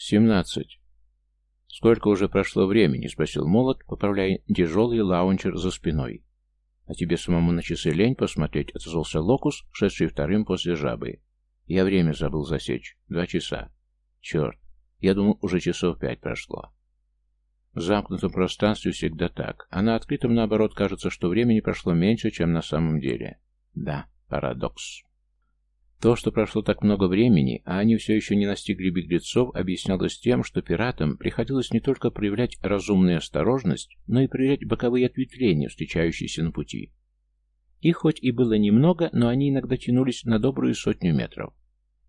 «Семнадцать». «Сколько уже прошло времени?» — спросил Молот, поправляя тяжелый лаунчер за спиной. «А тебе самому на часы лень посмотреть?» — отозвался Локус, шедший вторым после жабы. «Я время забыл засечь. Два часа. Черт, я думал, уже часов пять прошло». В замкнутом пространстве всегда так, а на открытом, наоборот, кажется, что времени прошло меньше, чем на самом деле. Да, парадокс. То, что прошло так много времени, а они все еще не настигли беглецов, объяснялось тем, что пиратам приходилось не только проявлять разумную осторожность, но и проверять боковые ответвления, встречающиеся на пути. Их хоть и было немного, но они иногда тянулись на добрую сотню метров.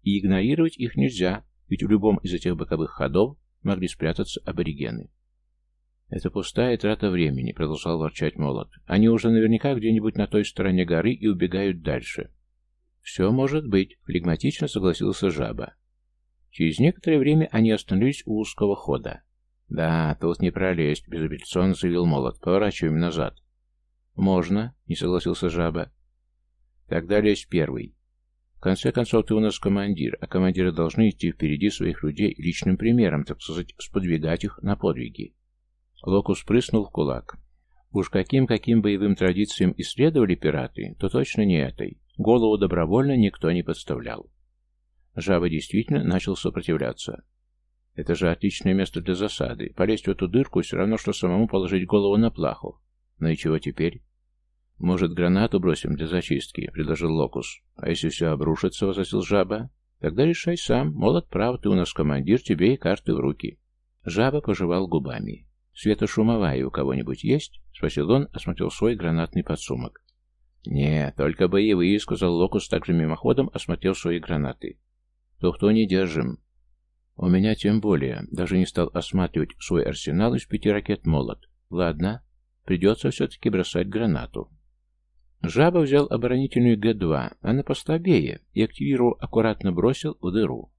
И игнорировать их нельзя, ведь в любом из этих боковых ходов могли спрятаться аборигены. «Это пустая трата времени», — продолжал ворчать Молот. «Они уже наверняка где-нибудь на той стороне горы и убегают дальше. «Все может быть», — флегматично согласился жаба. Через некоторое время они остановились у узкого хода. «Да, тут не пролезть», — безапелляционно заявил молот. «Поворачиваем назад». «Можно», — не согласился жаба. «Тогда лезь первый. В конце концов, ты у нас командир, а командиры должны идти впереди своих людей личным примером, так сказать, сподвигать их на подвиги». Локус прыснул в кулак. Уж каким-каким боевым традициям исследовали пираты, то точно не этой. Голову добровольно никто не подставлял. Жаба действительно начал сопротивляться. Это же отличное место для засады. Полезть в эту дырку все равно, что самому положить голову на плаху. Ну и чего теперь? Может, гранату бросим для зачистки, предложил Локус. А если все обрушится, возразил жаба? Тогда решай сам. Молот прав, ты у нас командир, тебе и карты в руки. Жаба пожевал губами. «Светошумовая у кого-нибудь есть?» — спросил он, осмотрел свой гранатный подсумок. «Не, только боевые», — сказал Локус также мимоходом, осмотрел свои гранаты. «То-кто не держим». «У меня тем более. Даже не стал осматривать свой арсенал из пяти ракет «Молот». Ладно, придется все-таки бросать гранату». Жаба взял оборонительную Г-2, она послабее, и, активировав, аккуратно бросил в дыру.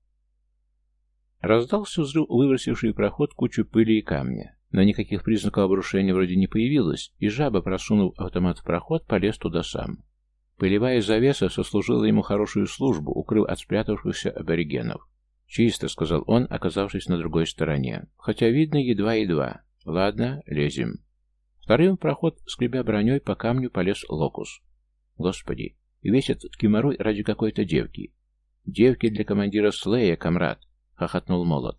Раздался взрыв, выбросивший в проход кучу пыли и камня. Но никаких признаков обрушения вроде не появилось, и жаба, просунув автомат в проход, полез туда сам. Пылевая завеса сослужила ему хорошую службу, укрыв от спрятавшихся аборигенов. «Чисто», — сказал он, оказавшись на другой стороне. «Хотя видно едва-едва. Ладно, лезем». Вторым в проход, скребя броней, по камню полез локус. «Господи, и весь этот киморой ради какой-то девки». «Девки для командира Слея, комрад», — хохотнул молот.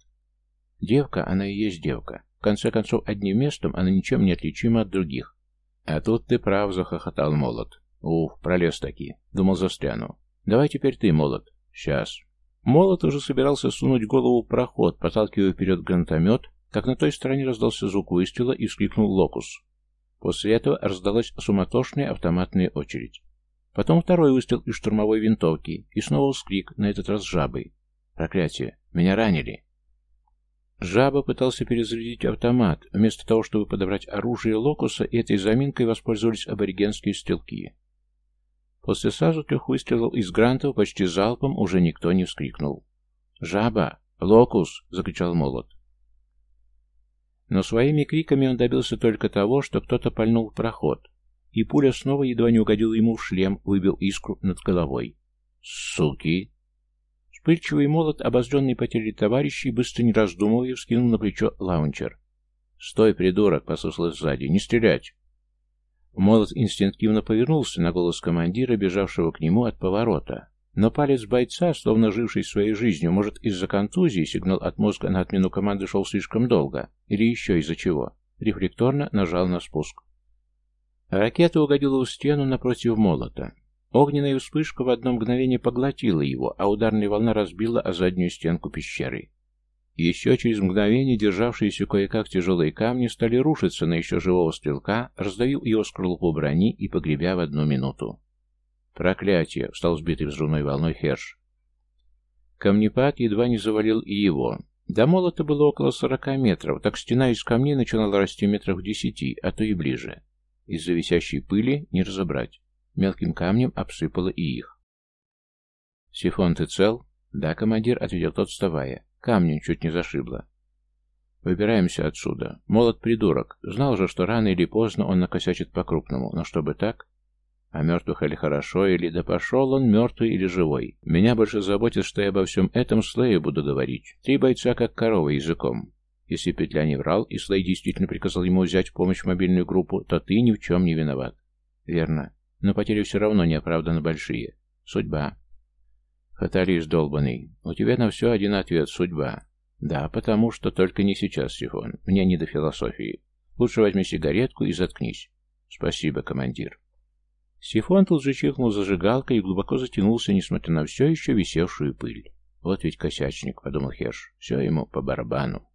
«Девка, она и есть девка. В конце концов, одним местом она ничем не отличима от других. А тут ты прав, захохотал молот. Ух, пролез таки. Думал, застряну. Давай теперь ты, молот. Сейчас. Молот уже собирался сунуть голову в проход, проталкивая вперед гранатомет, как на той стороне раздался звук выстрела и вскрикнул локус. После этого раздалась суматошная автоматная очередь. Потом второй выстрел из штурмовой винтовки, и снова вскрик, на этот раз жабой. «Проклятие! Меня ранили!» Жаба пытался перезарядить автомат. Вместо того, чтобы подобрать оружие локуса, этой заминкой воспользовались аборигенские стрелки. После сразу трех выстрелов из грантов почти залпом уже никто не вскрикнул. «Жаба! Локус!» — закричал молот. Но своими криками он добился только того, что кто-то пальнул в проход, и пуля снова едва не угодила ему в шлем, выбил искру над головой. «Суки!» Вспыльчивый молот, обозленный потерей товарищей, быстро не раздумывая, вскинул на плечо лаунчер. «Стой, придурок!» — послышалось сзади. «Не стрелять!» Молот инстинктивно повернулся на голос командира, бежавшего к нему от поворота. Но палец бойца, словно живший своей жизнью, может, из-за контузии сигнал от мозга на отмену команды шел слишком долго, или еще из-за чего, рефлекторно нажал на спуск. Ракета угодила в стену напротив молота. Огненная вспышка в одно мгновение поглотила его, а ударная волна разбила о заднюю стенку пещеры. Еще через мгновение державшиеся кое-как тяжелые камни стали рушиться на еще живого стрелка, раздавив его скорлупу брони и погребя в одну минуту. «Проклятие!» — стал сбитый взрывной волной Херш. Камнепад едва не завалил и его. До молота было около сорока метров, так стена из камней начинала расти метров десяти, а то и ближе. Из-за висящей пыли не разобрать. Мелким камнем обсыпало и их. «Сифон, ты цел?» «Да, командир», — ответил тот, вставая. «Камнем чуть не зашибло». «Выбираемся отсюда. Молот придурок. Знал же, что рано или поздно он накосячит по-крупному. Но чтобы так...» А мертвых или хорошо, или да пошел он, мертвый или живой. Меня больше заботит, что я обо всем этом Слею буду говорить. Три бойца как корова языком. Если Петля не врал, и Слей действительно приказал ему взять в помощь мобильную группу, то ты ни в чем не виноват. Верно. Но потери все равно неоправданно большие. Судьба. Фаталист долбанный. У тебя на все один ответ. Судьба. Да, потому что только не сейчас, Сифон. Мне не до философии. Лучше возьми сигаретку и заткнись. Спасибо, командир. Сифон тут же чихнул зажигалкой и глубоко затянулся, несмотря на все еще висевшую пыль. Вот ведь косячник, подумал Херш. Все ему по барабану.